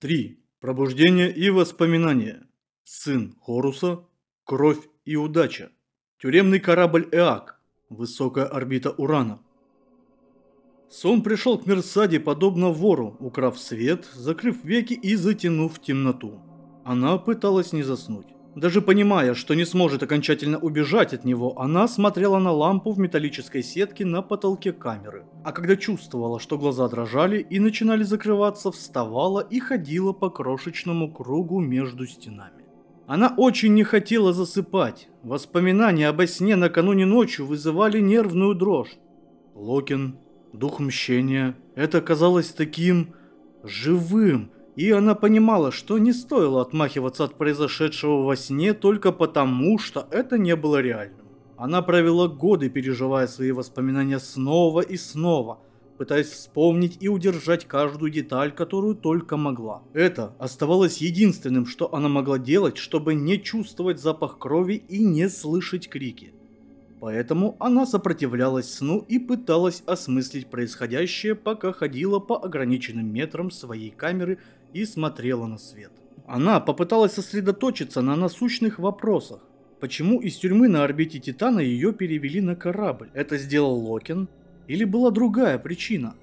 3. Пробуждение и воспоминания. Сын Хоруса. Кровь и удача. Тюремный корабль Эак. Высокая орбита Урана. Сон пришел к Мерсаде подобно вору, украв свет, закрыв веки и затянув темноту. Она пыталась не заснуть. Даже понимая, что не сможет окончательно убежать от него, она смотрела на лампу в металлической сетке на потолке камеры. А когда чувствовала, что глаза дрожали и начинали закрываться, вставала и ходила по крошечному кругу между стенами. Она очень не хотела засыпать. Воспоминания обо сне накануне ночью вызывали нервную дрожь. Локин, дух мщения, это казалось таким живым, и она понимала, что не стоило отмахиваться от произошедшего во сне только потому, что это не было реальным. Она провела годы, переживая свои воспоминания снова и снова, пытаясь вспомнить и удержать каждую деталь, которую только могла. Это оставалось единственным, что она могла делать, чтобы не чувствовать запах крови и не слышать крики. Поэтому она сопротивлялась сну и пыталась осмыслить происходящее, пока ходила по ограниченным метрам своей камеры и смотрела на свет. Она попыталась сосредоточиться на насущных вопросах. Почему из тюрьмы на орбите Титана ее перевели на корабль? Это сделал Локин? Или была другая причина?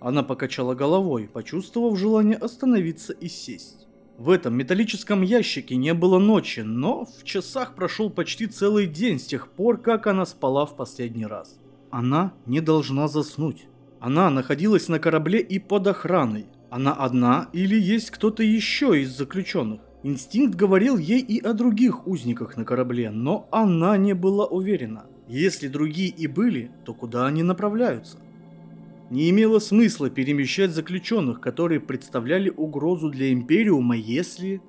Она покачала головой, почувствовав желание остановиться и сесть. В этом металлическом ящике не было ночи, но в часах прошел почти целый день с тех пор, как она спала в последний раз. Она не должна заснуть. Она находилась на корабле и под охраной. Она одна или есть кто-то еще из заключенных? Инстинкт говорил ей и о других узниках на корабле, но она не была уверена. Если другие и были, то куда они направляются? Не имело смысла перемещать заключенных, которые представляли угрозу для Империума, если...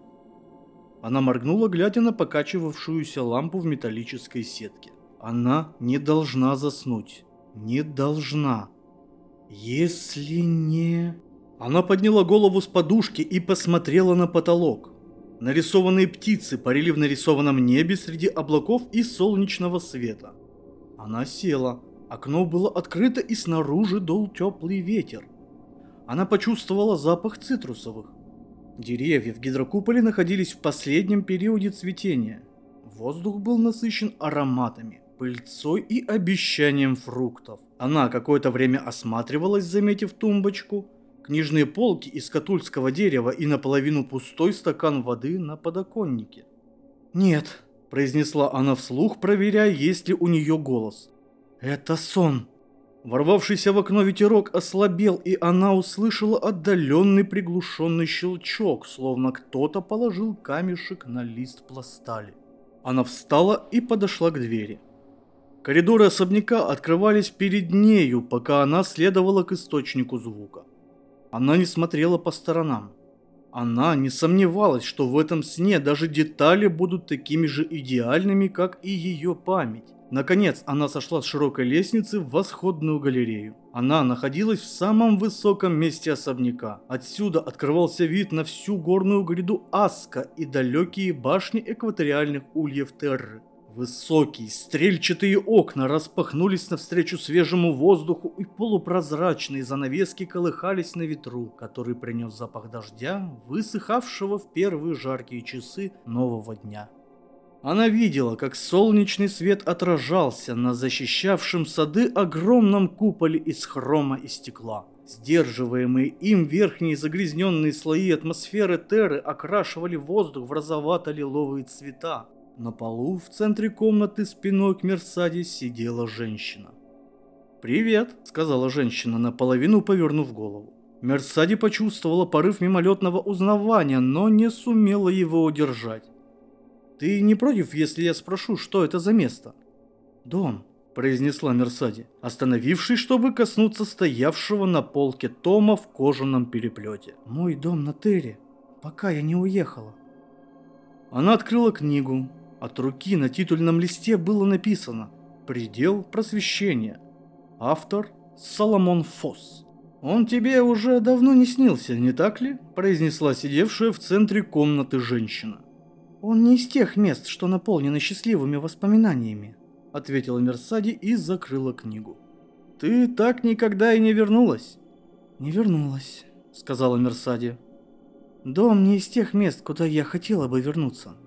Она моргнула, глядя на покачивавшуюся лампу в металлической сетке. Она не должна заснуть. Не должна. Если не... Она подняла голову с подушки и посмотрела на потолок. Нарисованные птицы парили в нарисованном небе среди облаков и солнечного света. Она села. Окно было открыто и снаружи дул теплый ветер. Она почувствовала запах цитрусовых. Деревья в гидрокуполе находились в последнем периоде цветения. Воздух был насыщен ароматами, пыльцой и обещанием фруктов. Она какое-то время осматривалась, заметив тумбочку, книжные полки из катульского дерева и наполовину пустой стакан воды на подоконнике. «Нет», – произнесла она вслух, проверяя, есть ли у нее голос. «Это сон». Ворвавшийся в окно ветерок ослабел, и она услышала отдаленный приглушенный щелчок, словно кто-то положил камешек на лист пластали. Она встала и подошла к двери. Коридоры особняка открывались перед нею, пока она следовала к источнику звука. Она не смотрела по сторонам. Она не сомневалась, что в этом сне даже детали будут такими же идеальными, как и ее память. Наконец, она сошла с широкой лестницы в восходную галерею. Она находилась в самом высоком месте особняка. Отсюда открывался вид на всю горную гряду Аска и далекие башни экваториальных ульев Терры. Высокие, стрельчатые окна распахнулись навстречу свежему воздуху, и полупрозрачные занавески колыхались на ветру, который принес запах дождя, высыхавшего в первые жаркие часы нового дня. Она видела, как солнечный свет отражался на защищавшем сады огромном куполе из хрома и стекла. Сдерживаемые им верхние загрязненные слои атмосферы Терры окрашивали воздух в розовато-лиловые цвета, на полу в центре комнаты спиной к Мерсаде сидела женщина. «Привет», — сказала женщина, наполовину повернув голову. Мерсади почувствовала порыв мимолетного узнавания, но не сумела его удержать. «Ты не против, если я спрошу, что это за место?» «Дом», — произнесла Мерсади, остановившись, чтобы коснуться стоявшего на полке Тома в кожаном переплете. «Мой дом на Терре, пока я не уехала». Она открыла книгу, от руки на титульном листе было написано «Предел просвещения». Автор Соломон Фосс. «Он тебе уже давно не снился, не так ли?» – произнесла сидевшая в центре комнаты женщина. «Он не из тех мест, что наполнены счастливыми воспоминаниями», – ответила Мерсади и закрыла книгу. «Ты так никогда и не вернулась?» «Не вернулась», – сказала Мерсади. Дом не из тех мест, куда я хотела бы вернуться.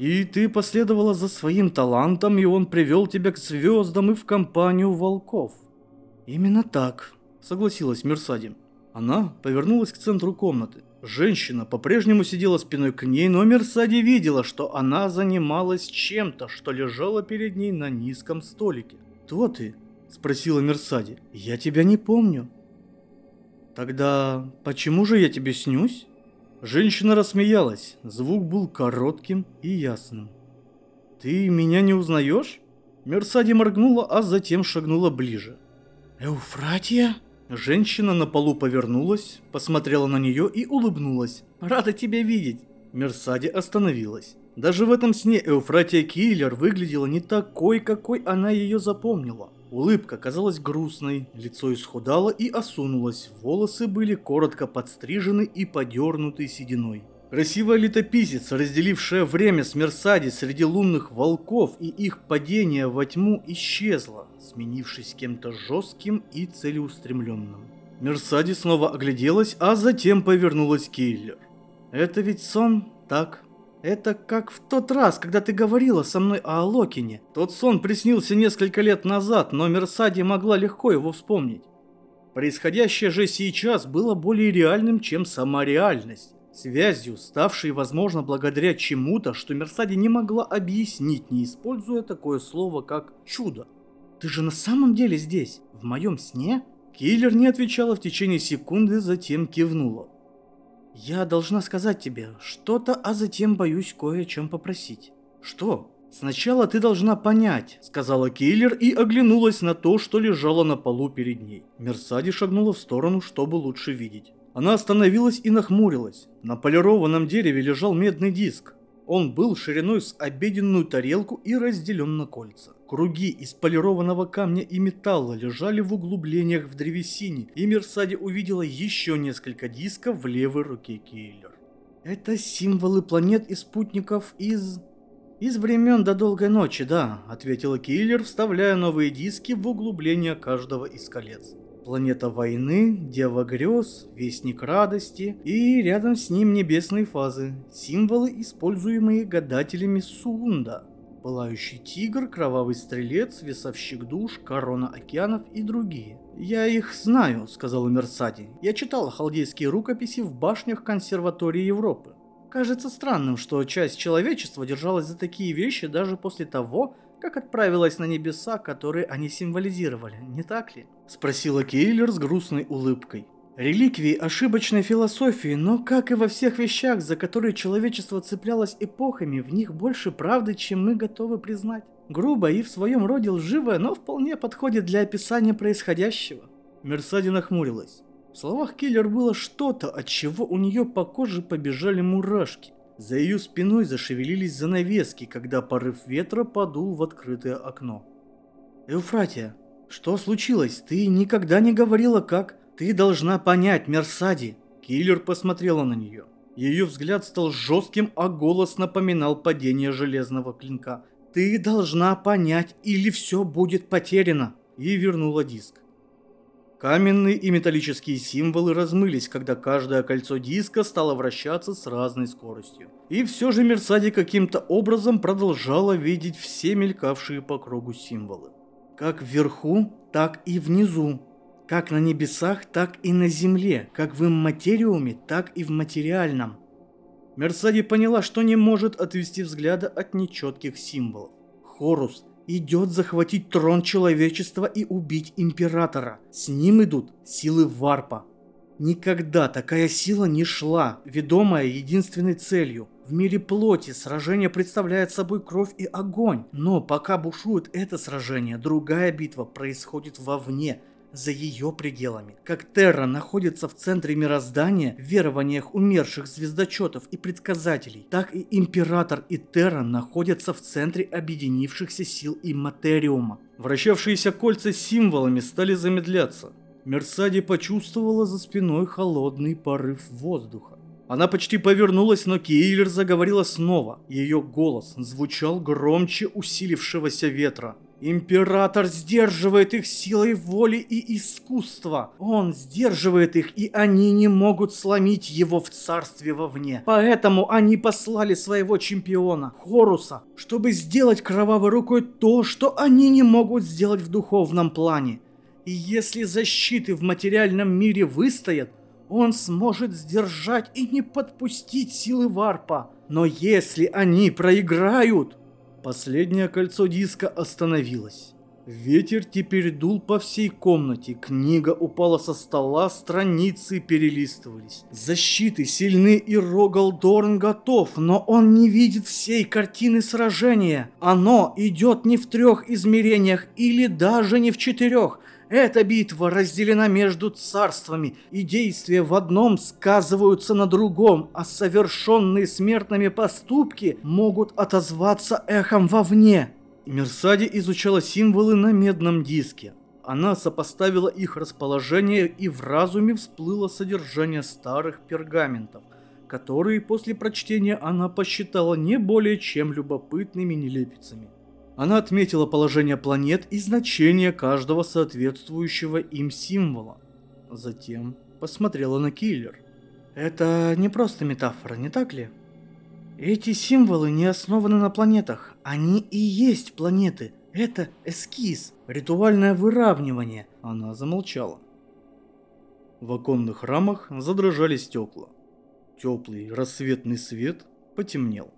И ты последовала за своим талантом, и он привел тебя к звездам и в компанию волков. Именно так, согласилась Мерсади. Она повернулась к центру комнаты. Женщина по-прежнему сидела спиной к ней, но Мерсади видела, что она занималась чем-то, что лежало перед ней на низком столике. «Кто ты?» – спросила Мерсади. «Я тебя не помню». «Тогда почему же я тебе снюсь?» Женщина рассмеялась. Звук был коротким и ясным. «Ты меня не узнаешь?» Мерсади моргнула, а затем шагнула ближе. «Эуфратия?» Женщина на полу повернулась, посмотрела на нее и улыбнулась. «Рада тебя видеть!» Мерсади остановилась. Даже в этом сне Эуфратия Киллер выглядела не такой, какой она ее запомнила. Улыбка казалась грустной, лицо исхудало и осунулось, волосы были коротко подстрижены и подернуты сединой. Красивая летописец, разделившая время с Мерсади среди лунных волков и их падения во тьму, исчезла, сменившись кем-то жестким и целеустремленным. Мерсади снова огляделась, а затем повернулась к Киллер. «Это ведь сон, так?» Это как в тот раз, когда ты говорила со мной о Алокине. Тот сон приснился несколько лет назад, но Мерсади могла легко его вспомнить. Происходящее же сейчас было более реальным, чем сама реальность связью, ставшей возможно благодаря чему-то, что Мерсади не могла объяснить, не используя такое слово, как «чудо». «Ты же на самом деле здесь, в моем сне?» Киллер не отвечала в течение секунды, затем кивнула. «Я должна сказать тебе что-то, а затем боюсь кое о чем попросить». «Что?» «Сначала ты должна понять», — сказала Киллер и оглянулась на то, что лежало на полу перед ней. Мерсади шагнула в сторону, чтобы лучше видеть. Она остановилась и нахмурилась. На полированном дереве лежал медный диск. Он был шириной с обеденную тарелку и разделен на кольца. Круги из полированного камня и металла лежали в углублениях в древесине, и Мерсади увидела еще несколько дисков в левой руке Кейлер. Это символы планет и спутников из... «Из времен до долгой ночи, да», — ответила Киллер, вставляя новые диски в углубление каждого из колец. Планета войны, Дева грез, Вестник радости и рядом с ним небесные фазы, символы, используемые гадателями Сунда. Пылающий тигр, кровавый стрелец, весовщик душ, корона океанов и другие. «Я их знаю», — сказал Мерсади. «Я читал халдейские рукописи в башнях консерватории Европы. Кажется странным, что часть человечества держалась за такие вещи даже после того, как отправилась на небеса, которые они символизировали, не так ли? Спросила Кейлер с грустной улыбкой. Реликвии ошибочной философии, но, как и во всех вещах, за которые человечество цеплялось эпохами, в них больше правды, чем мы готовы признать. Грубо и в своем роде лживое, но вполне подходит для описания происходящего. Мерсади нахмурилась. В словах Киллер было что-то, от чего у нее по коже побежали мурашки. За ее спиной зашевелились занавески, когда порыв ветра подул в открытое окно. «Эуфратия, что случилось? Ты никогда не говорила как? Ты должна понять, Мерсади!» Киллер посмотрела на нее. Ее взгляд стал жестким, а голос напоминал падение железного клинка. «Ты должна понять, или все будет потеряно!» И вернула диск. Каменные и металлические символы размылись, когда каждое кольцо диска стало вращаться с разной скоростью. И все же Мерсади каким-то образом продолжала видеть все мелькавшие по кругу символы. Как вверху, так и внизу. Как на небесах, так и на земле. Как в имматериуме, так и в материальном. Мерсади поняла, что не может отвести взгляда от нечетких символов. Хорус, идет захватить трон человечества и убить императора. С ним идут силы варпа. Никогда такая сила не шла, ведомая единственной целью. В мире плоти сражение представляет собой кровь и огонь. Но пока бушует это сражение, другая битва происходит вовне, за ее пределами. Как Терра находится в центре мироздания в верованиях умерших звездочетов и предсказателей, так и Император и Терра находятся в центре объединившихся сил Имматериума. Вращавшиеся кольца символами стали замедляться. Мерсади почувствовала за спиной холодный порыв воздуха. Она почти повернулась, но Кейлер заговорила снова. Ее голос звучал громче усилившегося ветра. Император сдерживает их силой воли и искусства. Он сдерживает их, и они не могут сломить его в царстве вовне. Поэтому они послали своего чемпиона, Хоруса, чтобы сделать кровавой рукой то, что они не могут сделать в духовном плане. И если защиты в материальном мире выстоят, он сможет сдержать и не подпустить силы варпа. Но если они проиграют, Последнее кольцо диска остановилось. Ветер теперь дул по всей комнате, книга упала со стола, страницы перелистывались. Защиты сильны и Рогалдорн готов, но он не видит всей картины сражения. Оно идет не в трех измерениях или даже не в четырех, эта битва разделена между царствами, и действия в одном сказываются на другом, а совершенные смертными поступки могут отозваться эхом вовне. Мерсади изучала символы на медном диске. Она сопоставила их расположение и в разуме всплыло содержание старых пергаментов, которые после прочтения она посчитала не более чем любопытными нелепицами. Она отметила положение планет и значение каждого соответствующего им символа. Затем посмотрела на киллер. Это не просто метафора, не так ли? Эти символы не основаны на планетах. Они и есть планеты. Это эскиз, ритуальное выравнивание. Она замолчала. В оконных рамах задрожали стекла. Теплый рассветный свет потемнел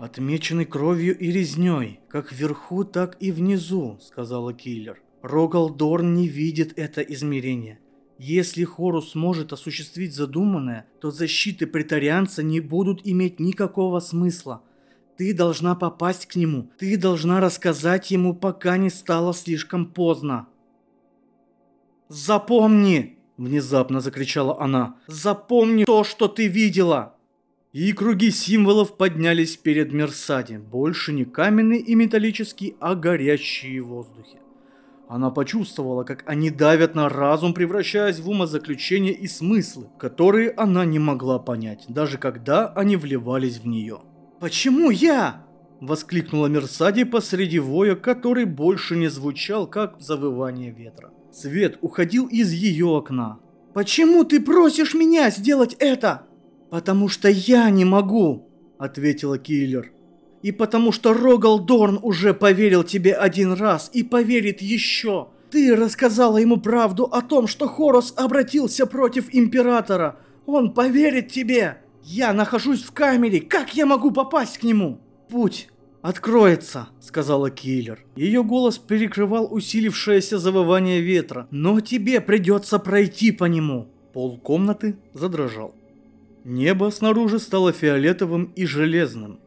отмеченный кровью и резней, как вверху, так и внизу», — сказала киллер. «Рогалдорн не видит это измерение. Если Хорус может осуществить задуманное, то защиты претарианца не будут иметь никакого смысла. Ты должна попасть к нему, ты должна рассказать ему, пока не стало слишком поздно». «Запомни!» – внезапно закричала она. «Запомни то, что ты видела!» И круги символов поднялись перед Мерсади, больше не каменные и металлические, а горящие в воздухе. Она почувствовала, как они давят на разум, превращаясь в умозаключения и смыслы, которые она не могла понять, даже когда они вливались в нее. «Почему я?» – воскликнула Мерсади посреди воя, который больше не звучал, как завывание ветра. Свет уходил из ее окна. «Почему ты просишь меня сделать это?» «Потому что я не могу», — ответила киллер. «И потому что Рогалдорн уже поверил тебе один раз и поверит еще. Ты рассказала ему правду о том, что Хорос обратился против Императора. Он поверит тебе. Я нахожусь в камере. Как я могу попасть к нему? Путь «Откроется», — сказала киллер. Ее голос перекрывал усилившееся завывание ветра. «Но тебе придется пройти по нему». Пол комнаты задрожал. Небо снаружи стало фиолетовым и железным.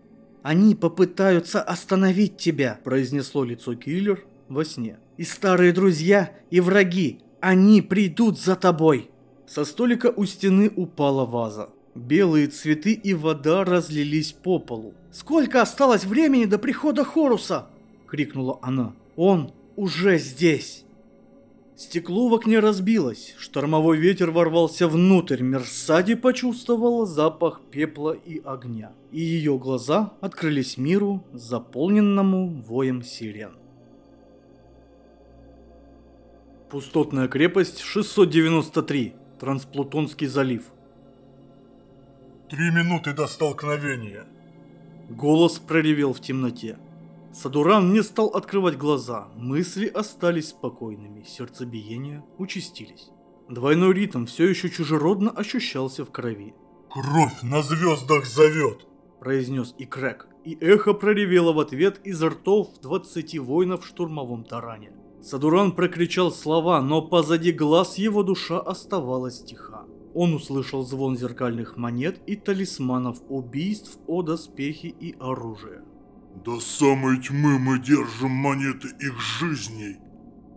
«Они попытаются остановить тебя», – произнесло лицо киллер во сне. «И старые друзья, и враги, они придут за тобой!» Со столика у стены упала ваза. Белые цветы и вода разлились по полу. «Сколько осталось времени до прихода Хоруса?» – крикнула она. «Он уже здесь!» Стекло в окне разбилось, штормовой ветер ворвался внутрь, Мерсади почувствовала запах пепла и огня, и ее глаза открылись миру, заполненному воем сирен. Пустотная крепость 693, Трансплутонский залив. Три минуты до столкновения. Голос проревел в темноте. Садуран не стал открывать глаза, мысли остались спокойными, сердцебиения участились. Двойной ритм все еще чужеродно ощущался в крови. «Кровь на звездах зовет!» – произнес и Крэк, и эхо проревело в ответ из ртов двадцати воинов в штурмовом таране. Садуран прокричал слова, но позади глаз его душа оставалась тиха. Он услышал звон зеркальных монет и талисманов убийств о доспехе и оружие. До самой тьмы мы держим монеты их жизней,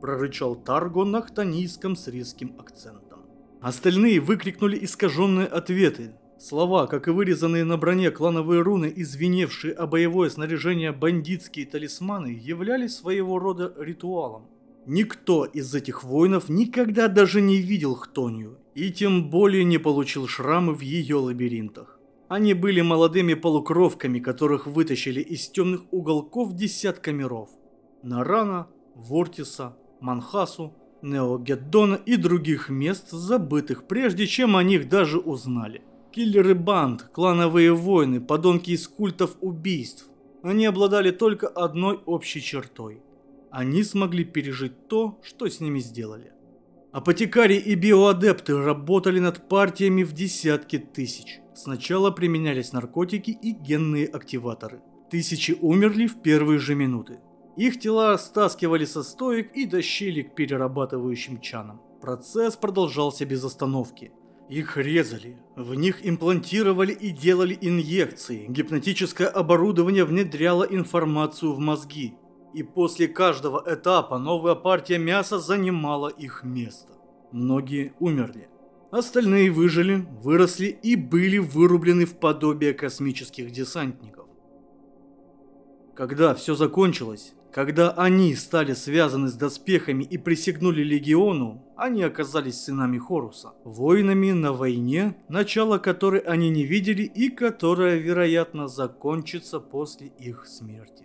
прорычал Тарго на хтонийском с резким акцентом. Остальные выкрикнули искаженные ответы. Слова, как и вырезанные на броне клановые руны, извиневшие о боевое снаряжение бандитские талисманы, являлись своего рода ритуалом. Никто из этих воинов никогда даже не видел Хтонию, и тем более не получил шрамы в ее лабиринтах. Они были молодыми полукровками, которых вытащили из темных уголков десятка миров. Нарана, Вортиса, Манхасу, Неогеддона и других мест, забытых прежде, чем о них даже узнали. Киллеры банд, клановые войны, подонки из культов убийств. Они обладали только одной общей чертой. Они смогли пережить то, что с ними сделали. Апотекарии и биоадепты работали над партиями в десятки тысяч. Сначала применялись наркотики и генные активаторы. Тысячи умерли в первые же минуты. Их тела стаскивали со стоек и тащили к перерабатывающим чанам. Процесс продолжался без остановки. Их резали, в них имплантировали и делали инъекции, гипнотическое оборудование внедряло информацию в мозги. И после каждого этапа новая партия мяса занимала их место. Многие умерли. Остальные выжили, выросли и были вырублены в подобие космических десантников. Когда все закончилось, когда они стали связаны с доспехами и присягнули легиону, они оказались сынами Хоруса, воинами на войне, начало которой они не видели и которая, вероятно, закончится после их смерти.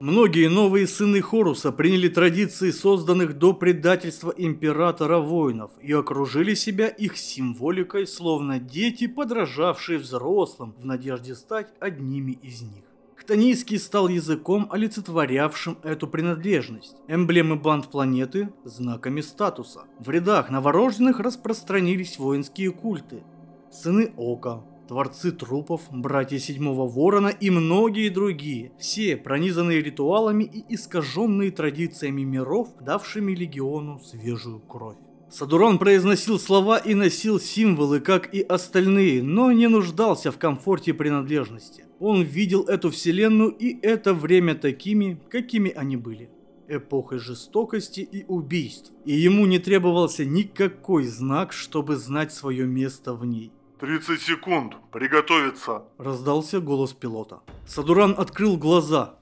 Многие новые сыны Хоруса приняли традиции созданных до предательства императора воинов и окружили себя их символикой, словно дети, подражавшие взрослым в надежде стать одними из них. Хтонийский стал языком, олицетворявшим эту принадлежность. Эмблемы банд планеты – знаками статуса. В рядах новорожденных распространились воинские культы. Сыны Ока, Творцы трупов, братья Седьмого Ворона и многие другие, все пронизанные ритуалами и искаженные традициями миров, давшими Легиону свежую кровь. Садуран произносил слова и носил символы, как и остальные, но не нуждался в комфорте принадлежности. Он видел эту вселенную и это время такими, какими они были. Эпохой жестокости и убийств. И ему не требовался никакой знак, чтобы знать свое место в ней. 30 секунд. Приготовиться. Раздался голос пилота. Садуран открыл глаза.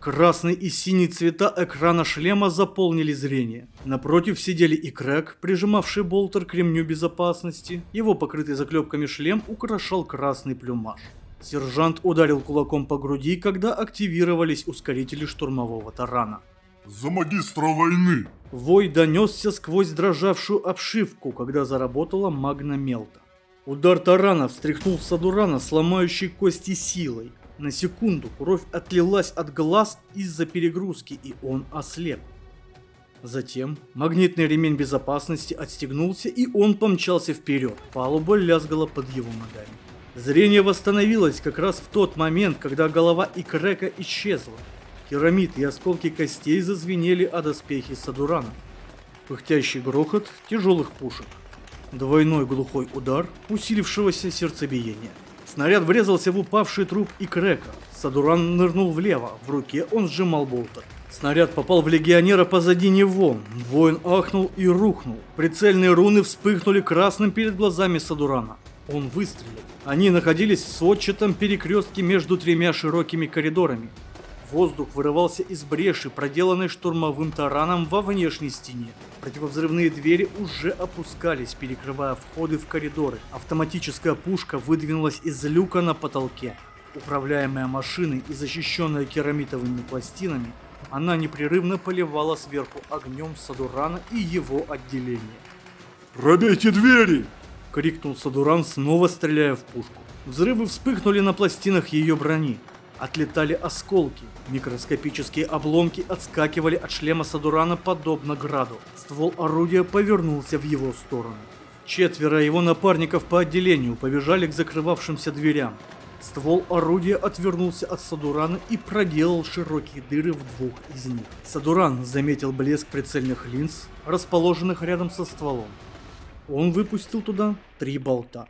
Красный и синий цвета экрана шлема заполнили зрение. Напротив сидели и Крэг, прижимавший болтер к ремню безопасности. Его покрытый заклепками шлем украшал красный плюмаж. Сержант ударил кулаком по груди, когда активировались ускорители штурмового тарана. За магистра войны! Вой донесся сквозь дрожавшую обшивку, когда заработала магна мелта. Удар тарана встряхнул Садурана сломающей кости силой. На секунду кровь отлилась от глаз из-за перегрузки, и он ослеп. Затем магнитный ремень безопасности отстегнулся, и он помчался вперед. Палуба лязгала под его ногами. Зрение восстановилось как раз в тот момент, когда голова Икрека исчезла. Керамид и осколки костей зазвенели о доспехи Садурана. Пыхтящий грохот тяжелых пушек. Двойной глухой удар усилившегося сердцебиения. Снаряд врезался в упавший труп Икрека. Садуран нырнул влево, в руке он сжимал болтер. Снаряд попал в легионера позади него. Воин ахнул и рухнул. Прицельные руны вспыхнули красным перед глазами Садурана. Он выстрелил. Они находились в сводчатом перекрестке между тремя широкими коридорами. Воздух вырывался из бреши, проделанной штурмовым тараном во внешней стене. Противовзрывные двери уже опускались, перекрывая входы в коридоры. Автоматическая пушка выдвинулась из люка на потолке. Управляемая машиной и защищенная керамитовыми пластинами, она непрерывно поливала сверху огнем Садурана и его отделение. «Пробейте двери!» — крикнул Садуран, снова стреляя в пушку. Взрывы вспыхнули на пластинах ее брони. Отлетали осколки. Микроскопические обломки отскакивали от шлема Садурана подобно граду. Ствол орудия повернулся в его сторону. Четверо его напарников по отделению побежали к закрывавшимся дверям. Ствол орудия отвернулся от Садурана и проделал широкие дыры в двух из них. Садуран заметил блеск прицельных линз, расположенных рядом со стволом. Он выпустил туда три болта.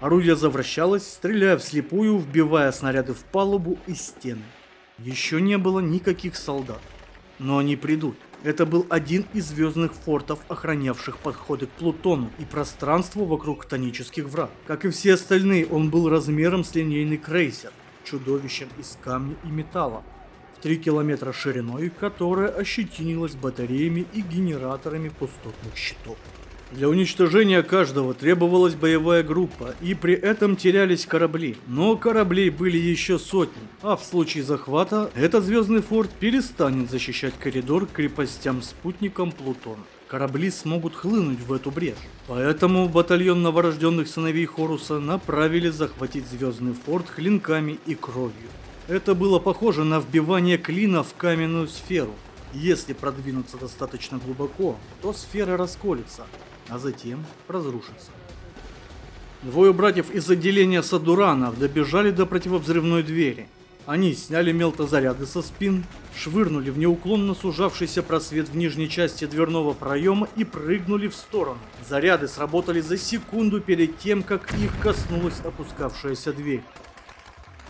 Орудие завращалось, стреляя вслепую, вбивая снаряды в палубу и стены. Еще не было никаких солдат. Но они придут. Это был один из звездных фортов, охранявших подходы к Плутону и пространство вокруг тонических врат. Как и все остальные, он был размером с линейный крейсер, чудовищем из камня и металла, 3 километра шириной, которая ощетинилась батареями и генераторами пустотных щитов. Для уничтожения каждого требовалась боевая группа, и при этом терялись корабли. Но кораблей были еще сотни, а в случае захвата этот звездный форт перестанет защищать коридор крепостям-спутникам Плутона. Корабли смогут хлынуть в эту брешь. Поэтому батальон новорожденных сыновей Хоруса направили захватить звездный форт клинками и кровью. Это было похоже на вбивание клина в каменную сферу. Если продвинуться достаточно глубоко, то сфера расколется, а затем разрушится. Двое братьев из отделения Садуранов добежали до противовзрывной двери. Они сняли мелтозаряды со спин, швырнули в неуклонно сужавшийся просвет в нижней части дверного проема и прыгнули в сторону. Заряды сработали за секунду перед тем, как их коснулась опускавшаяся дверь.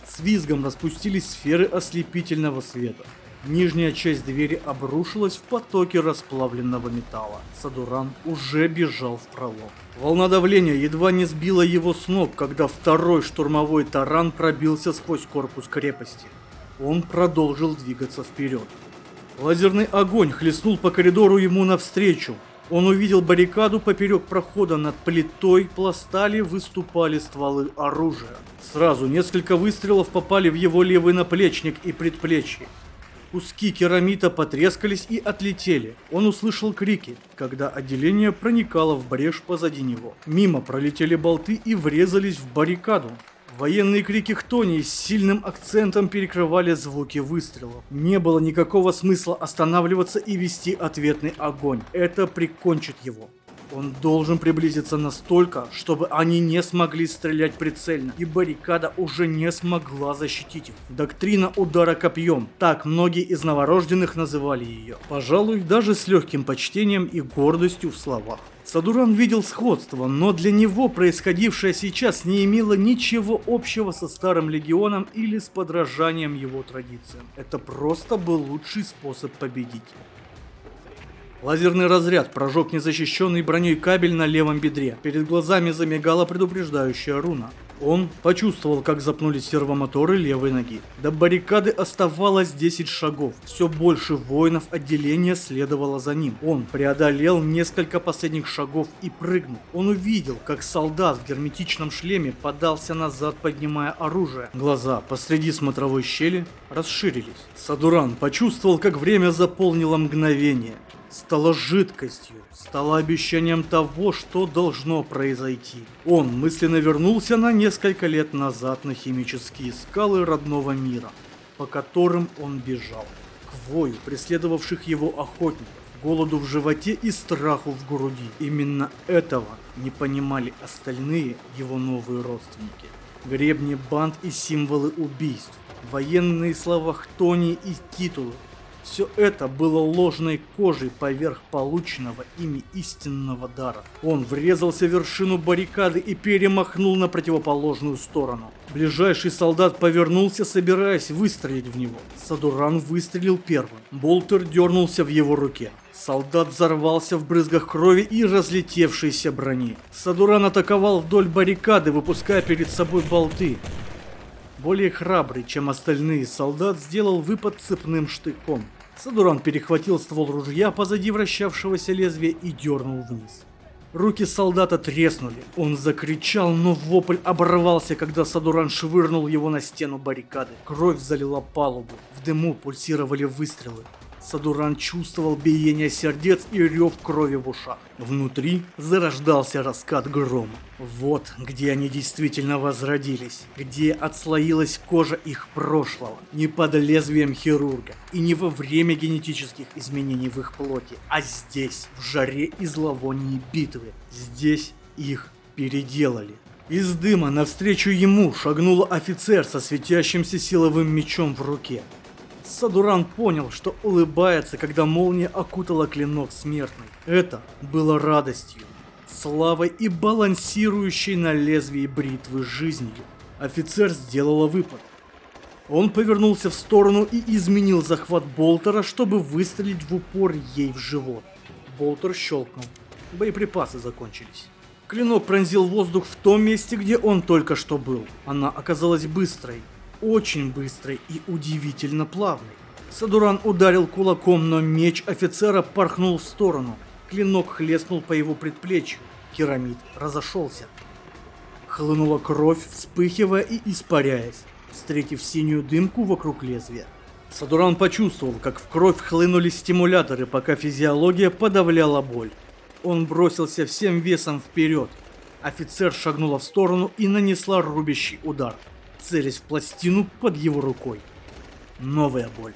С визгом распустились сферы ослепительного света. Нижняя часть двери обрушилась в потоке расплавленного металла. Садуран уже бежал в пролом. Волна давления едва не сбила его с ног, когда второй штурмовой таран пробился сквозь корпус крепости. Он продолжил двигаться вперед. Лазерный огонь хлестнул по коридору ему навстречу. Он увидел баррикаду поперек прохода над плитой пластали выступали стволы оружия. Сразу несколько выстрелов попали в его левый наплечник и предплечье. Куски керамита потрескались и отлетели. Он услышал крики, когда отделение проникало в брешь позади него. Мимо пролетели болты и врезались в баррикаду. Военные крики Хтони с сильным акцентом перекрывали звуки выстрелов. Не было никакого смысла останавливаться и вести ответный огонь. Это прикончит его. Он должен приблизиться настолько, чтобы они не смогли стрелять прицельно, и баррикада уже не смогла защитить их. Доктрина удара копьем, так многие из новорожденных называли ее. Пожалуй, даже с легким почтением и гордостью в словах. Садуран видел сходство, но для него происходившее сейчас не имело ничего общего со Старым Легионом или с подражанием его традициям. Это просто был лучший способ победить. Лазерный разряд прожег незащищенный броней кабель на левом бедре. Перед глазами замигала предупреждающая руна. Он почувствовал, как запнулись сервомоторы левой ноги. До баррикады оставалось 10 шагов. Все больше воинов отделения следовало за ним. Он преодолел несколько последних шагов и прыгнул. Он увидел, как солдат в герметичном шлеме подался назад, поднимая оружие. Глаза посреди смотровой щели расширились. Садуран почувствовал, как время заполнило мгновение стало жидкостью, стало обещанием того, что должно произойти. Он мысленно вернулся на несколько лет назад на химические скалы родного мира, по которым он бежал, к вою преследовавших его охотников, голоду в животе и страху в груди. Именно этого не понимали остальные его новые родственники. Гребни банд и символы убийств, военные слова Хтони и титулы, все это было ложной кожей поверх полученного ими истинного дара. Он врезался в вершину баррикады и перемахнул на противоположную сторону. Ближайший солдат повернулся, собираясь выстрелить в него. Садуран выстрелил первым. Болтер дернулся в его руке. Солдат взорвался в брызгах крови и разлетевшейся брони. Садуран атаковал вдоль баррикады, выпуская перед собой болты. Более храбрый, чем остальные, солдат сделал выпад цепным штыком. Садуран перехватил ствол ружья позади вращавшегося лезвия и дернул вниз. Руки солдата треснули. Он закричал, но вопль оборвался, когда Садуран швырнул его на стену баррикады. Кровь залила палубу. В дыму пульсировали выстрелы. Садуран чувствовал биение сердец и рев крови в ушах. Внутри зарождался раскат грома. Вот где они действительно возродились, где отслоилась кожа их прошлого, не под лезвием хирурга и не во время генетических изменений в их плоти, а здесь, в жаре и зловонии битвы. Здесь их переделали. Из дыма навстречу ему шагнул офицер со светящимся силовым мечом в руке. Садуран понял, что улыбается, когда молния окутала клинок смертный. Это было радостью, славой и балансирующей на лезвии бритвы жизнью. Офицер сделала выпад. Он повернулся в сторону и изменил захват Болтера, чтобы выстрелить в упор ей в живот. Болтер щелкнул. Боеприпасы закончились. Клинок пронзил воздух в том месте, где он только что был. Она оказалась быстрой, очень быстрый и удивительно плавный. Садуран ударил кулаком, но меч офицера порхнул в сторону. клинок хлестнул по его предплечью. Керамид разошелся. Хлынула кровь, вспыхивая и испаряясь, встретив синюю дымку вокруг лезвия. Садуран почувствовал, как в кровь хлынули стимуляторы, пока физиология подавляла боль. Он бросился всем весом вперед. Офицер шагнула в сторону и нанесла рубящий удар, целясь в пластину под его рукой. Новая боль.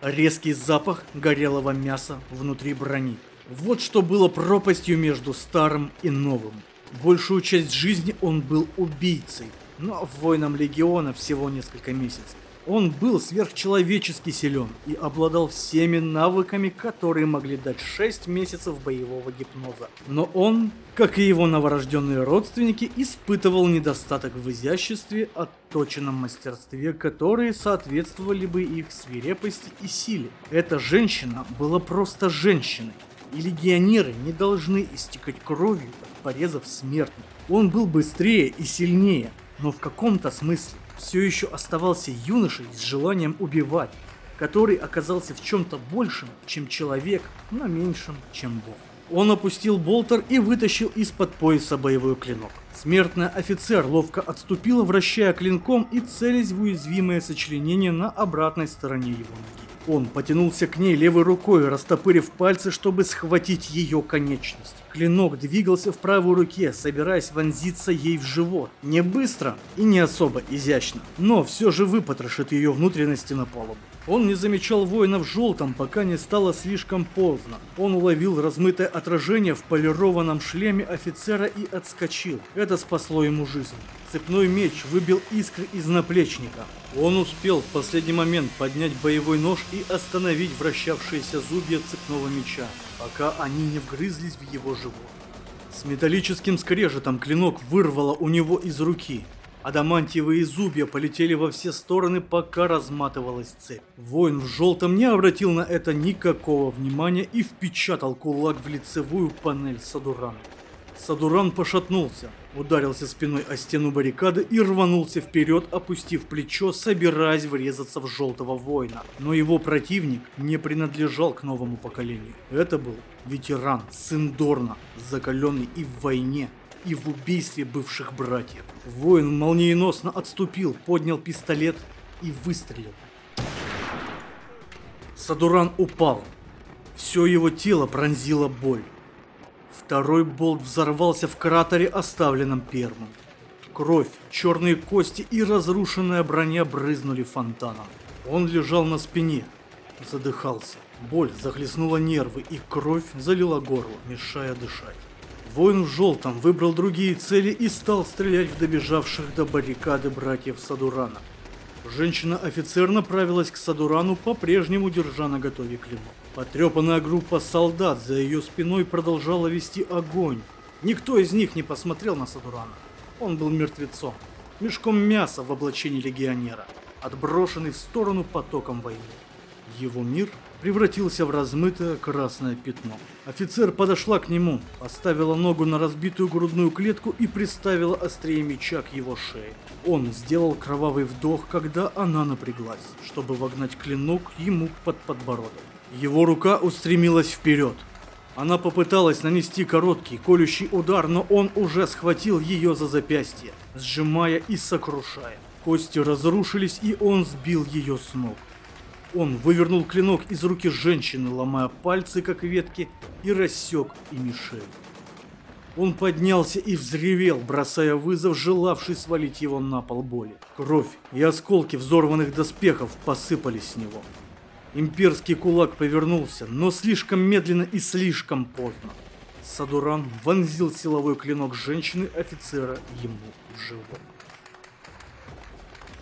Резкий запах горелого мяса внутри брони. Вот что было пропастью между старым и новым. Большую часть жизни он был убийцей, но воином легиона всего несколько месяцев. Он был сверхчеловечески силен и обладал всеми навыками, которые могли дать 6 месяцев боевого гипноза. Но он, как и его новорожденные родственники, испытывал недостаток в изяществе, отточенном мастерстве, которые соответствовали бы их свирепости и силе. Эта женщина была просто женщиной, и легионеры не должны истекать кровью от порезов смертных. Он был быстрее и сильнее, но в каком-то смысле все еще оставался юношей с желанием убивать, который оказался в чем-то большем, чем человек, но меньшем, чем бог. Он опустил болтер и вытащил из-под пояса боевой клинок. Смертный офицер ловко отступила, вращая клинком и целясь в уязвимое сочленение на обратной стороне его ноги. Он потянулся к ней левой рукой, растопырив пальцы, чтобы схватить ее конечность. Клинок двигался в правой руке, собираясь вонзиться ей в живот. Не быстро и не особо изящно, но все же выпотрошит ее внутренности на палубу. Он не замечал воина в желтом, пока не стало слишком поздно. Он уловил размытое отражение в полированном шлеме офицера и отскочил. Это спасло ему жизнь. Цепной меч выбил искры из наплечника. Он успел в последний момент поднять боевой нож и остановить вращавшиеся зубья цепного меча, пока они не вгрызлись в его живот. С металлическим скрежетом клинок вырвало у него из руки. Адамантиевые зубья полетели во все стороны, пока разматывалась цепь. Воин в желтом не обратил на это никакого внимания и впечатал кулак в лицевую панель Садурана. Садуран пошатнулся, ударился спиной о стену баррикады и рванулся вперед, опустив плечо, собираясь врезаться в желтого воина. Но его противник не принадлежал к новому поколению. Это был ветеран, сын Дорна, закаленный и в войне, и в убийстве бывших братьев. Воин молниеносно отступил, поднял пистолет и выстрелил. Садуран упал. Все его тело пронзила боль. Второй болт взорвался в кратере, оставленном первым. Кровь, черные кости и разрушенная броня брызнули фонтаном. Он лежал на спине, задыхался. Боль захлестнула нервы, и кровь залила горло, мешая дышать. Воин в желтом выбрал другие цели и стал стрелять в добежавших до баррикады братьев Садурана. Женщина-офицер направилась к Садурану, по-прежнему держа на готове клинок. Потрепанная группа солдат за ее спиной продолжала вести огонь. Никто из них не посмотрел на Садурана. Он был мертвецом, мешком мяса в облачении легионера, отброшенный в сторону потоком войны. Его мир превратился в размытое красное пятно. Офицер подошла к нему, поставила ногу на разбитую грудную клетку и приставила острие меча к его шее. Он сделал кровавый вдох, когда она напряглась, чтобы вогнать клинок ему под подбородок. Его рука устремилась вперед. Она попыталась нанести короткий, колющий удар, но он уже схватил ее за запястье, сжимая и сокрушая. Кости разрушились, и он сбил ее с ног. Он вывернул клинок из руки женщины, ломая пальцы, как ветки, и рассек ими шею. Он поднялся и взревел, бросая вызов, желавший свалить его на пол боли. Кровь и осколки взорванных доспехов посыпались с него. Имперский кулак повернулся, но слишком медленно и слишком поздно. Садуран вонзил силовой клинок женщины-офицера ему в живот.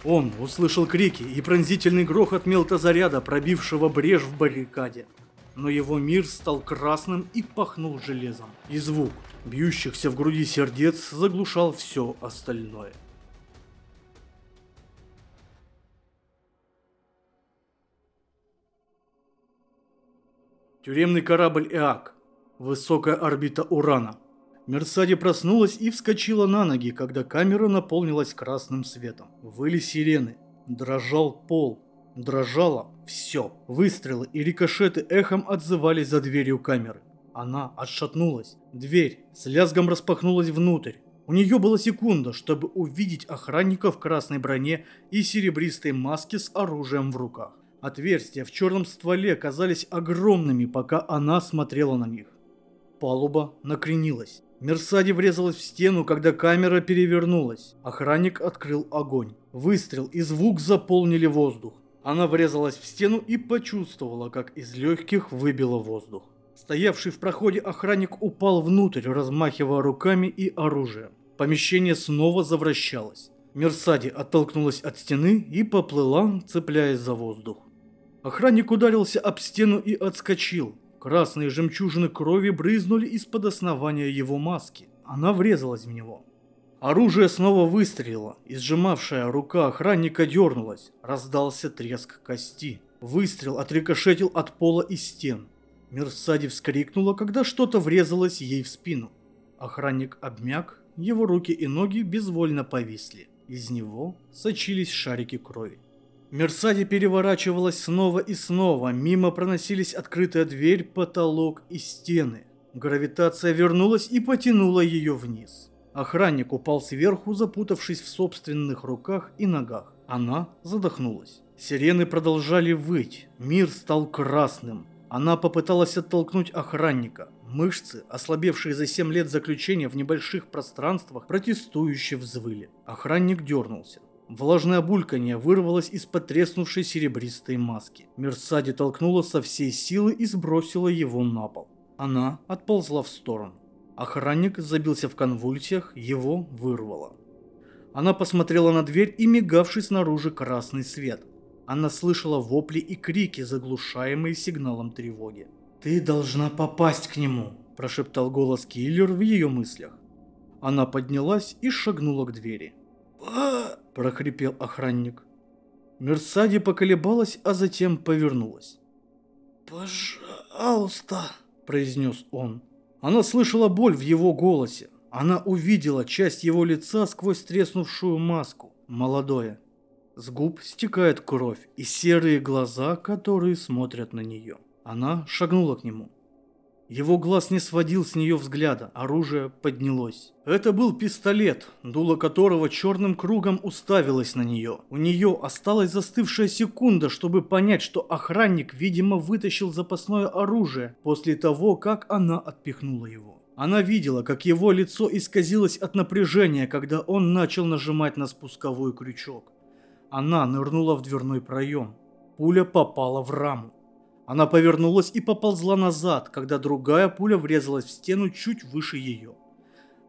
Он услышал крики и пронзительный грохот мелтозаряда, пробившего брешь в баррикаде. Но его мир стал красным и пахнул железом. И звук бьющихся в груди сердец заглушал все остальное. Тюремный корабль Эак. Высокая орбита Урана. Мерсади проснулась и вскочила на ноги, когда камера наполнилась красным светом. Выли сирены. Дрожал пол. Дрожало все. Выстрелы и рикошеты эхом отзывались за дверью камеры. Она отшатнулась. Дверь с лязгом распахнулась внутрь. У нее была секунда, чтобы увидеть охранника в красной броне и серебристой маске с оружием в руках. Отверстия в черном стволе казались огромными, пока она смотрела на них. Палуба накренилась. Мерсади врезалась в стену, когда камера перевернулась. Охранник открыл огонь. Выстрел и звук заполнили воздух. Она врезалась в стену и почувствовала, как из легких выбило воздух. Стоявший в проходе охранник упал внутрь, размахивая руками и оружием. Помещение снова завращалось. Мерсади оттолкнулась от стены и поплыла, цепляясь за воздух. Охранник ударился об стену и отскочил. Красные жемчужины крови брызнули из-под основания его маски. Она врезалась в него. Оружие снова выстрелило, и сжимавшая рука охранника дернулась. Раздался треск кости. Выстрел отрикошетил от пола и стен. Мерсади вскрикнула, когда что-то врезалось ей в спину. Охранник обмяк, его руки и ноги безвольно повисли. Из него сочились шарики крови. Мерсади переворачивалась снова и снова, мимо проносились открытая дверь, потолок и стены. Гравитация вернулась и потянула ее вниз. Охранник упал сверху, запутавшись в собственных руках и ногах. Она задохнулась. Сирены продолжали выть, мир стал красным. Она попыталась оттолкнуть охранника. Мышцы, ослабевшие за 7 лет заключения в небольших пространствах, протестующе взвыли. Охранник дернулся. Влажное бульканье вырвалось из-под треснувшей серебристой маски. Мерсади толкнула со всей силы и сбросила его на пол. Она отползла в сторону. Охранник забился в конвульсиях, его вырвало. Она посмотрела на дверь и мигавший снаружи красный свет. Она слышала вопли и крики, заглушаемые сигналом тревоги. «Ты должна попасть к нему», – прошептал голос киллер в ее мыслях. Она поднялась и шагнула к двери. Прохрипел охранник. Мерсади поколебалась, а затем повернулась. «Пожалуйста», – произнес он. Она слышала боль в его голосе. Она увидела часть его лица сквозь треснувшую маску. Молодое. С губ стекает кровь и серые глаза, которые смотрят на нее. Она шагнула к нему. Его глаз не сводил с нее взгляда, оружие поднялось. Это был пистолет, дуло которого черным кругом уставилось на нее. У нее осталась застывшая секунда, чтобы понять, что охранник, видимо, вытащил запасное оружие после того, как она отпихнула его. Она видела, как его лицо исказилось от напряжения, когда он начал нажимать на спусковой крючок. Она нырнула в дверной проем. Пуля попала в раму. Она повернулась и поползла назад, когда другая пуля врезалась в стену чуть выше ее.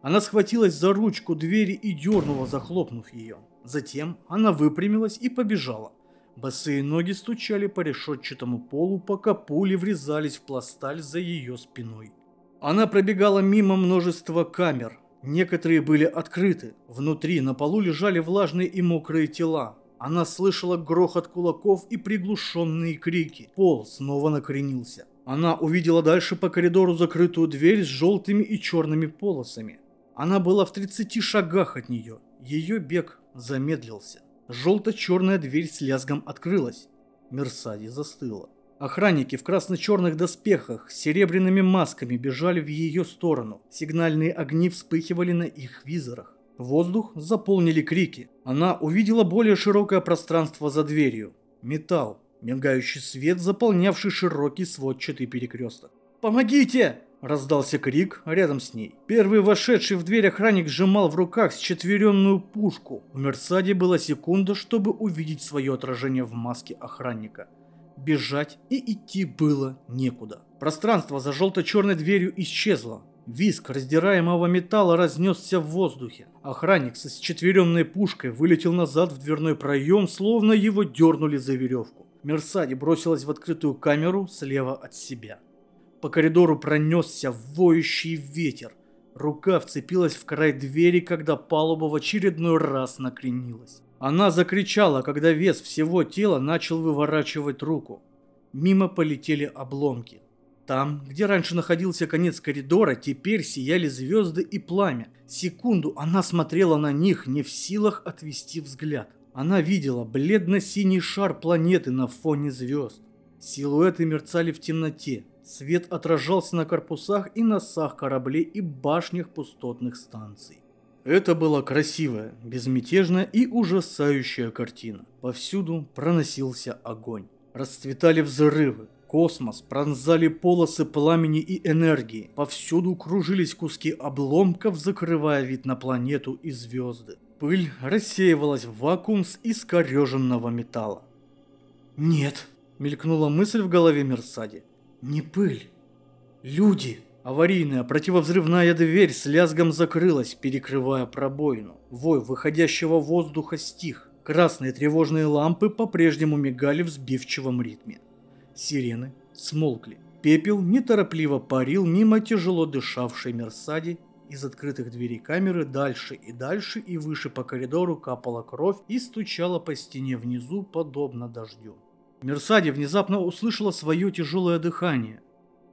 Она схватилась за ручку двери и дернула, захлопнув ее. Затем она выпрямилась и побежала. Босые ноги стучали по решетчатому полу, пока пули врезались в пласталь за ее спиной. Она пробегала мимо множества камер. Некоторые были открыты. Внутри на полу лежали влажные и мокрые тела. Она слышала грохот кулаков и приглушенные крики. Пол снова накренился. Она увидела дальше по коридору закрытую дверь с желтыми и черными полосами. Она была в 30 шагах от нее. Ее бег замедлился. Желто-черная дверь с лязгом открылась. Мерсади застыла. Охранники в красно-черных доспехах с серебряными масками бежали в ее сторону. Сигнальные огни вспыхивали на их визорах. Воздух заполнили крики. Она увидела более широкое пространство за дверью. Металл, мигающий свет, заполнявший широкий сводчатый перекресток. «Помогите!» – раздался крик рядом с ней. Первый вошедший в дверь охранник сжимал в руках счетверенную пушку. У Мерсади была секунда, чтобы увидеть свое отражение в маске охранника. Бежать и идти было некуда. Пространство за желто-черной дверью исчезло. Виск раздираемого металла разнесся в воздухе. Охранник со счетверенной пушкой вылетел назад в дверной проем, словно его дернули за веревку. Мерсади бросилась в открытую камеру слева от себя. По коридору пронесся воющий ветер. Рука вцепилась в край двери, когда палуба в очередной раз накренилась. Она закричала, когда вес всего тела начал выворачивать руку. Мимо полетели обломки. Там, где раньше находился конец коридора, теперь сияли звезды и пламя. Секунду она смотрела на них, не в силах отвести взгляд. Она видела бледно-синий шар планеты на фоне звезд. Силуэты мерцали в темноте. Свет отражался на корпусах и носах кораблей и башнях пустотных станций. Это была красивая, безмятежная и ужасающая картина. Повсюду проносился огонь. Расцветали взрывы, Космос пронзали полосы пламени и энергии. Повсюду кружились куски обломков, закрывая вид на планету и звезды. Пыль рассеивалась в вакуум с искореженного металла. «Нет!» – мелькнула мысль в голове Мерсади. «Не пыль. Люди!» Аварийная противовзрывная дверь с лязгом закрылась, перекрывая пробоину. Вой выходящего воздуха стих. Красные тревожные лампы по-прежнему мигали в сбивчивом ритме. Сирены смолкли. Пепел неторопливо парил мимо тяжело дышавшей Мерсади. Из открытых дверей камеры дальше и дальше и выше по коридору капала кровь и стучала по стене внизу, подобно дождю. Мерсади внезапно услышала свое тяжелое дыхание.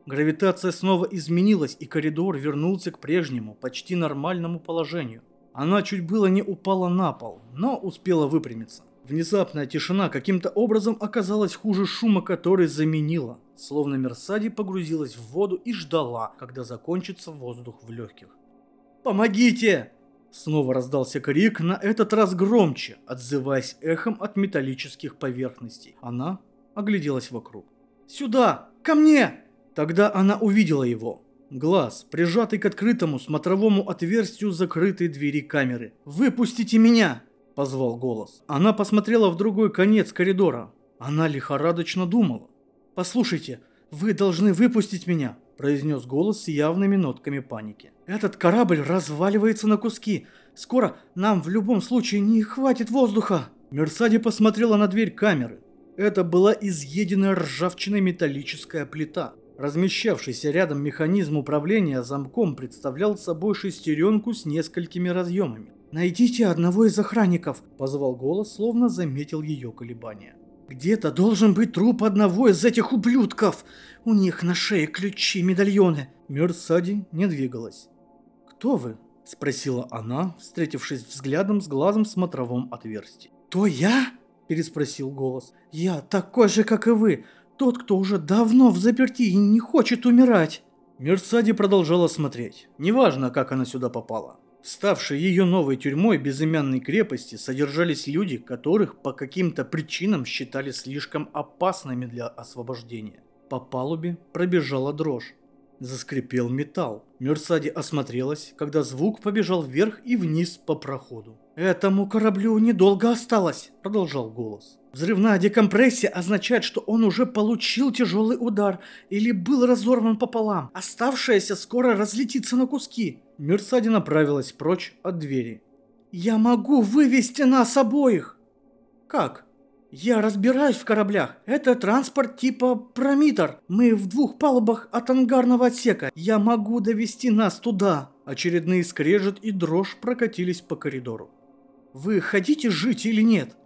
Гравитация снова изменилась, и коридор вернулся к прежнему, почти нормальному положению. Она чуть было не упала на пол, но успела выпрямиться. Внезапная тишина каким-то образом оказалась хуже шума, который заменила. Словно Мерсади погрузилась в воду и ждала, когда закончится воздух в легких. «Помогите!» Снова раздался крик, на этот раз громче, отзываясь эхом от металлических поверхностей. Она огляделась вокруг. «Сюда! Ко мне!» Тогда она увидела его. Глаз, прижатый к открытому смотровому отверстию закрытой двери камеры. «Выпустите меня!» – позвал голос. Она посмотрела в другой конец коридора. Она лихорадочно думала. «Послушайте, вы должны выпустить меня», – произнес голос с явными нотками паники. «Этот корабль разваливается на куски. Скоро нам в любом случае не хватит воздуха». Мерсади посмотрела на дверь камеры. Это была изъеденная ржавчиной металлическая плита. Размещавшийся рядом механизм управления замком представлял собой шестеренку с несколькими разъемами. «Найдите одного из охранников», – позвал голос, словно заметил ее колебания. «Где-то должен быть труп одного из этих ублюдков! У них на шее ключи, медальоны!» Мерсади не двигалась. «Кто вы?» – спросила она, встретившись взглядом с глазом в смотровом отверстии. «То я?» – переспросил голос. «Я такой же, как и вы, тот, кто уже давно в заперти и не хочет умирать!» Мерсади продолжала смотреть. Неважно, как она сюда попала. Ставшей ее новой тюрьмой безымянной крепости содержались люди, которых по каким-то причинам считали слишком опасными для освобождения. По палубе пробежала дрожь. Заскрипел металл. Мерсади осмотрелась, когда звук побежал вверх и вниз по проходу. «Этому кораблю недолго осталось», — продолжал голос. Взрывная декомпрессия означает, что он уже получил тяжелый удар или был разорван пополам. Оставшееся скоро разлетится на куски. Мерсади направилась прочь от двери. «Я могу вывести нас обоих!» «Как?» «Я разбираюсь в кораблях. Это транспорт типа Промитр. Мы в двух палубах от ангарного отсека. Я могу довести нас туда!» Очередные скрежет и дрожь прокатились по коридору. «Вы хотите жить или нет?»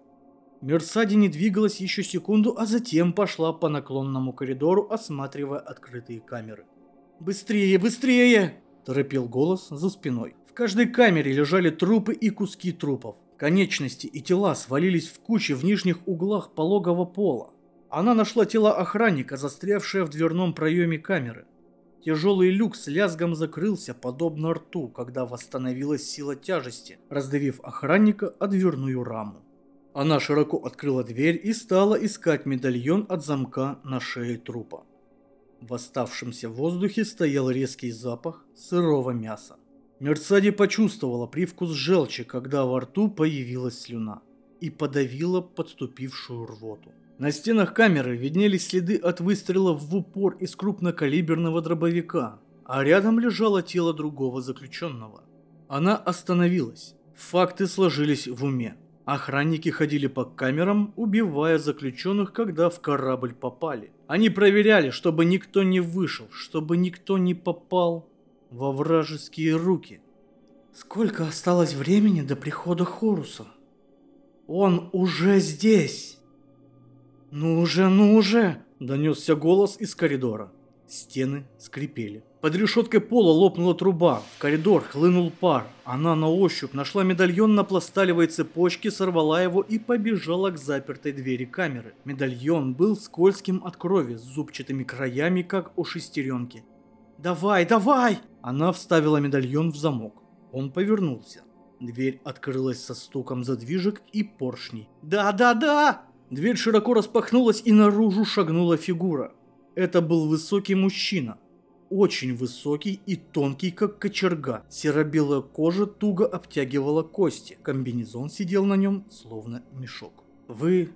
Мерсади не двигалась еще секунду, а затем пошла по наклонному коридору, осматривая открытые камеры. «Быстрее, быстрее!» – торопил голос за спиной. В каждой камере лежали трупы и куски трупов. Конечности и тела свалились в кучи в нижних углах пологого пола. Она нашла тело охранника, застрявшее в дверном проеме камеры. Тяжелый люк с лязгом закрылся, подобно рту, когда восстановилась сила тяжести, раздавив охранника о дверную раму. Она широко открыла дверь и стала искать медальон от замка на шее трупа. В оставшемся воздухе стоял резкий запах сырого мяса. Мерсади почувствовала привкус желчи, когда во рту появилась слюна, и подавила подступившую рвоту. На стенах камеры виднелись следы от выстрелов в упор из крупнокалиберного дробовика, а рядом лежало тело другого заключенного. Она остановилась. Факты сложились в уме. Охранники ходили по камерам, убивая заключенных, когда в корабль попали. Они проверяли, чтобы никто не вышел, чтобы никто не попал во вражеские руки. Сколько осталось времени до прихода Хоруса? Он уже здесь. Ну уже, ну уже, донесся голос из коридора. Стены скрипели. Под решеткой пола лопнула труба, в коридор хлынул пар. Она на ощупь нашла медальон на пласталевой цепочке, сорвала его и побежала к запертой двери камеры. Медальон был скользким от крови, с зубчатыми краями, как у шестеренки. «Давай, давай!» Она вставила медальон в замок. Он повернулся. Дверь открылась со стуком задвижек и поршней. «Да, да, да!» Дверь широко распахнулась и наружу шагнула фигура. Это был высокий мужчина. Очень высокий и тонкий, как кочерга. Серо-белая кожа туго обтягивала кости. Комбинезон сидел на нем, словно мешок. «Вы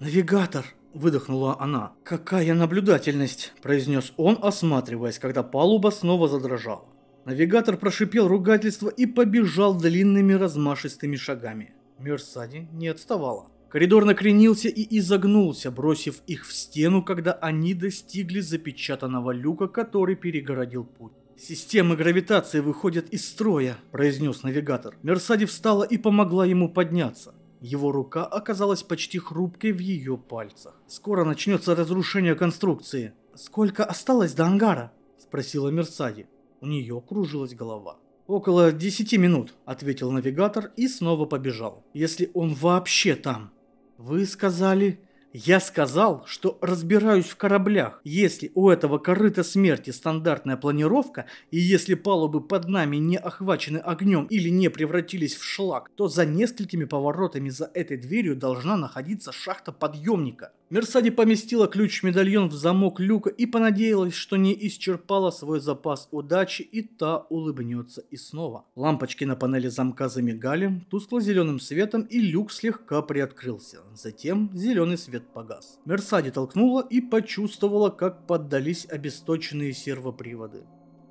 навигатор!» – выдохнула она. «Какая наблюдательность!» – произнес он, осматриваясь, когда палуба снова задрожала. Навигатор прошипел ругательство и побежал длинными размашистыми шагами. Мерсади не отставала. Коридор накренился и изогнулся, бросив их в стену, когда они достигли запечатанного люка, который перегородил путь. «Системы гравитации выходят из строя», – произнес навигатор. Мерсади встала и помогла ему подняться. Его рука оказалась почти хрупкой в ее пальцах. «Скоро начнется разрушение конструкции». «Сколько осталось до ангара?» – спросила Мерсади. У нее кружилась голова. «Около десяти минут», – ответил навигатор и снова побежал. «Если он вообще там». Вы сказали... Я сказал, что разбираюсь в кораблях. Если у этого корыта смерти стандартная планировка, и если палубы под нами не охвачены огнем или не превратились в шлак, то за несколькими поворотами за этой дверью должна находиться шахта подъемника. Мерсади поместила ключ-медальон в замок люка и понадеялась, что не исчерпала свой запас удачи, и та улыбнется и снова. Лампочки на панели замка замигали тускло-зеленым светом, и люк слегка приоткрылся. Затем зеленый свет погас. Мерсади толкнула и почувствовала, как поддались обесточенные сервоприводы.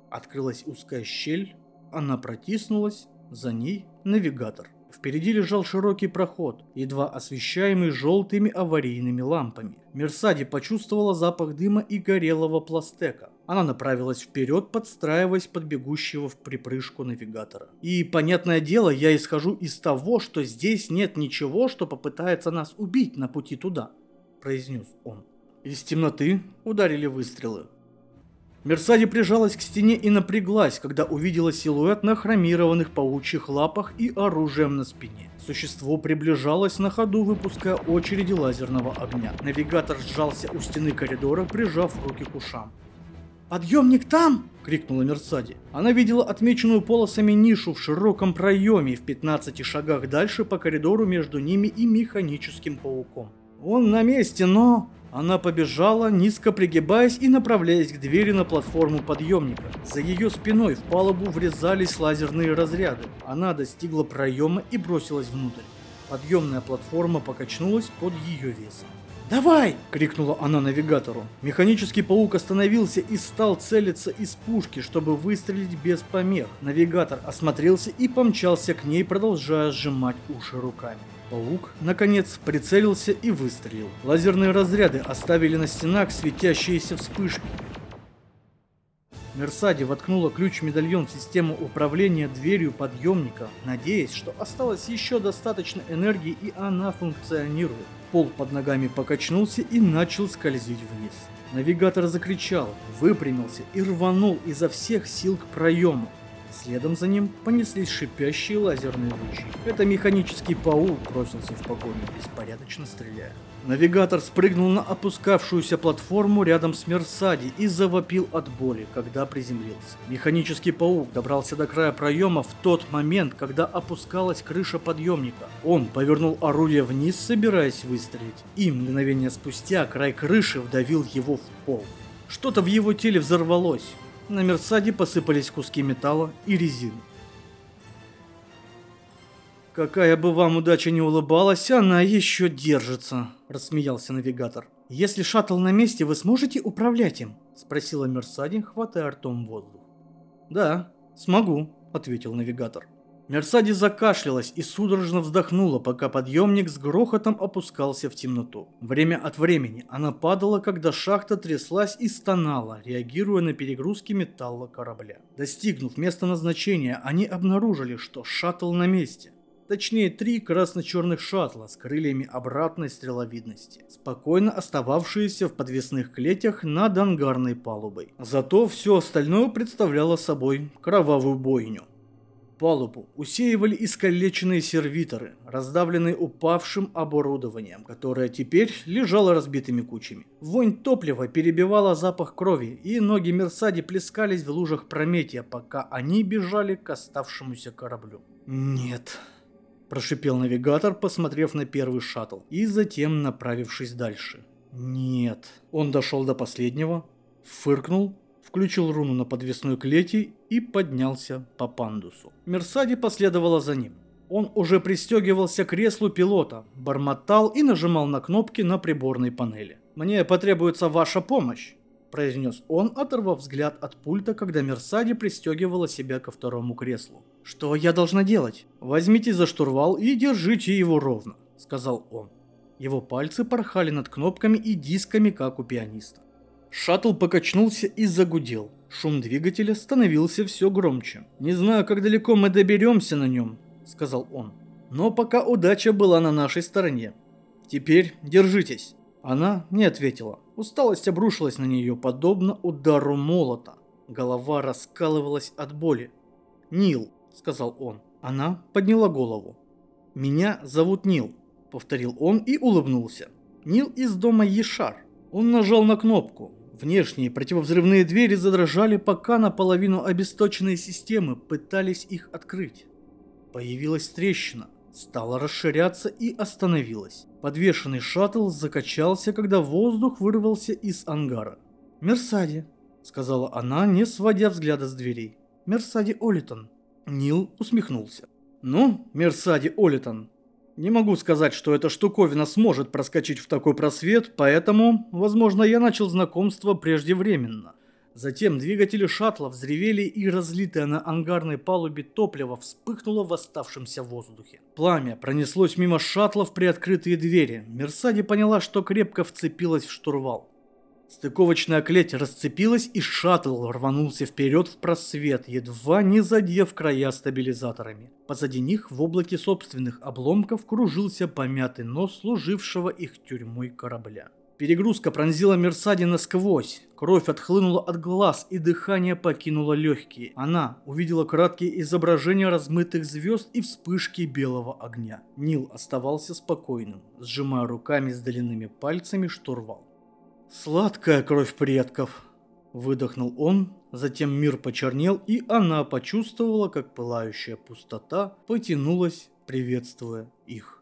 Открылась узкая щель, она протиснулась, за ней навигатор. Впереди лежал широкий проход, едва освещаемый желтыми аварийными лампами. Мерсади почувствовала запах дыма и горелого пластека. Она направилась вперед, подстраиваясь под бегущего в припрыжку навигатора. И, понятное дело, я исхожу из того, что здесь нет ничего, что попытается нас убить на пути туда, произнес он. Из темноты ударили выстрелы. Мерсади прижалась к стене и напряглась, когда увидела силуэт на хромированных паучьих лапах и оружием на спине. Существо приближалось на ходу, выпуская очереди лазерного огня. Навигатор сжался у стены коридора, прижав руки к ушам. «Подъемник там!» — крикнула Мерсади. Она видела отмеченную полосами нишу в широком проеме в 15 шагах дальше по коридору между ними и механическим пауком. «Он на месте, но...» Она побежала, низко пригибаясь и направляясь к двери на платформу подъемника. За ее спиной в палубу врезались лазерные разряды. Она достигла проема и бросилась внутрь. Подъемная платформа покачнулась под ее весом. «Давай!» – крикнула она навигатору. Механический паук остановился и стал целиться из пушки, чтобы выстрелить без помех. Навигатор осмотрелся и помчался к ней, продолжая сжимать уши руками. Паук, наконец, прицелился и выстрелил. Лазерные разряды оставили на стенах светящиеся вспышки. Мерсади воткнула ключ-медальон в систему управления дверью подъемника, надеясь, что осталось еще достаточно энергии и она функционирует. Пол под ногами покачнулся и начал скользить вниз. Навигатор закричал, выпрямился и рванул изо всех сил к проему. Следом за ним понеслись шипящие лазерные лучи. Это механический паук бросился в погоню, беспорядочно стреляя. Навигатор спрыгнул на опускавшуюся платформу рядом с Мерсади и завопил от боли, когда приземлился. Механический паук добрался до края проема в тот момент, когда опускалась крыша подъемника. Он повернул орудие вниз, собираясь выстрелить, и мгновение спустя край крыши вдавил его в пол. Что-то в его теле взорвалось. На Мерсаде посыпались куски металла и резины. «Какая бы вам удача не улыбалась, она еще держится», – рассмеялся навигатор. «Если шаттл на месте, вы сможете управлять им?» – спросила Мерсади, хватая ртом воздух. «Да, смогу», – ответил навигатор. Мерсади закашлялась и судорожно вздохнула, пока подъемник с грохотом опускался в темноту. Время от времени она падала, когда шахта тряслась и стонала, реагируя на перегрузки металла корабля. Достигнув места назначения, они обнаружили, что шаттл на месте. точнее три красно-черных шаттла с крыльями обратной стреловидности, спокойно остававшиеся в подвесных клетях над ангарной палубой. Зато все остальное представляло собой кровавую бойню. Палубу усеивали искалеченные сервиторы, раздавленные упавшим оборудованием, которое теперь лежало разбитыми кучами. Вонь топлива перебивала запах крови, и ноги Мерсади плескались в лужах Прометия, пока они бежали к оставшемуся кораблю. «Нет», – прошипел навигатор, посмотрев на первый шаттл, и затем направившись дальше. «Нет». Он дошел до последнего, фыркнул включил руну на подвесной клете и поднялся по пандусу. Мерсади последовала за ним. Он уже пристегивался к креслу пилота, бормотал и нажимал на кнопки на приборной панели. «Мне потребуется ваша помощь», – произнес он, оторвав взгляд от пульта, когда Мерсади пристегивала себя ко второму креслу. «Что я должна делать?» «Возьмите за штурвал и держите его ровно», – сказал он. Его пальцы порхали над кнопками и дисками, как у пианиста. Шаттл покачнулся и загудел. Шум двигателя становился все громче. «Не знаю, как далеко мы доберемся на нем», — сказал он. «Но пока удача была на нашей стороне. Теперь держитесь». Она не ответила. Усталость обрушилась на нее, подобно удару молота. Голова раскалывалась от боли. «Нил», — сказал он. Она подняла голову. «Меня зовут Нил», — повторил он и улыбнулся. «Нил из дома Ешар». Он нажал на кнопку. Внешние противовзрывные двери задрожали, пока наполовину обесточенные системы пытались их открыть. Появилась трещина, стала расширяться и остановилась. Подвешенный шаттл закачался, когда воздух вырвался из ангара. «Мерсади», — сказала она, не сводя взгляда с дверей. «Мерсади Олитон». Нил усмехнулся. «Ну, Мерсади Олитон, не могу сказать, что эта штуковина сможет проскочить в такой просвет, поэтому, возможно, я начал знакомство преждевременно. Затем двигатели шаттла взревели и разлитое на ангарной палубе топливо вспыхнуло в оставшемся воздухе. Пламя пронеслось мимо шаттлов при открытые двери. Мерсади поняла, что крепко вцепилась в штурвал. Стыковочная клеть расцепилась, и шаттл рванулся вперед в просвет, едва не задев края стабилизаторами. Позади них в облаке собственных обломков кружился помятый нос служившего их тюрьмой корабля. Перегрузка пронзила Мерсади насквозь. Кровь отхлынула от глаз, и дыхание покинуло легкие. Она увидела краткие изображения размытых звезд и вспышки белого огня. Нил оставался спокойным, сжимая руками с длинными пальцами штурвал. «Сладкая кровь предков!» Выдохнул он, затем мир почернел, и она почувствовала, как пылающая пустота потянулась, приветствуя их.